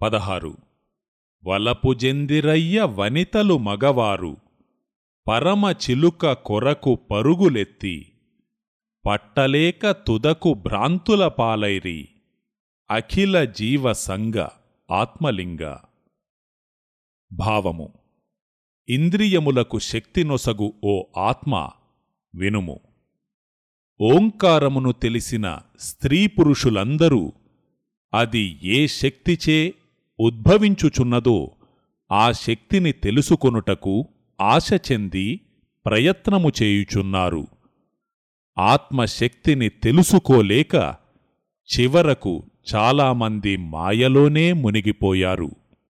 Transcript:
పదహారు. వలపు జెందిరయ్య వనితలు మగవారు పరమ చిలుక కొరకు పరుగులెత్తి పట్టలేక తుదకు భ్రాంతుల పాలైరి అఖిల జీవ సంగ ఆత్మలింగ. భావము ఇంద్రియములకు శక్తినొసగు ఓ ఆత్మ వినుము. ఓంకారమును తెలిసిన స్త్రీ పురుషులందరూ అది ఏ శక్తిచే ఉద్భవించుచున్నదో ఆ శక్తిని తెలుసుకొనుటకు ఆశ చెంది ప్రయత్నము చేయుచున్నారు. ఆత్మశక్తిని తెలుసుకోలేక చివరకు చాలామంది మాయలోనే మునిగిపోయారు.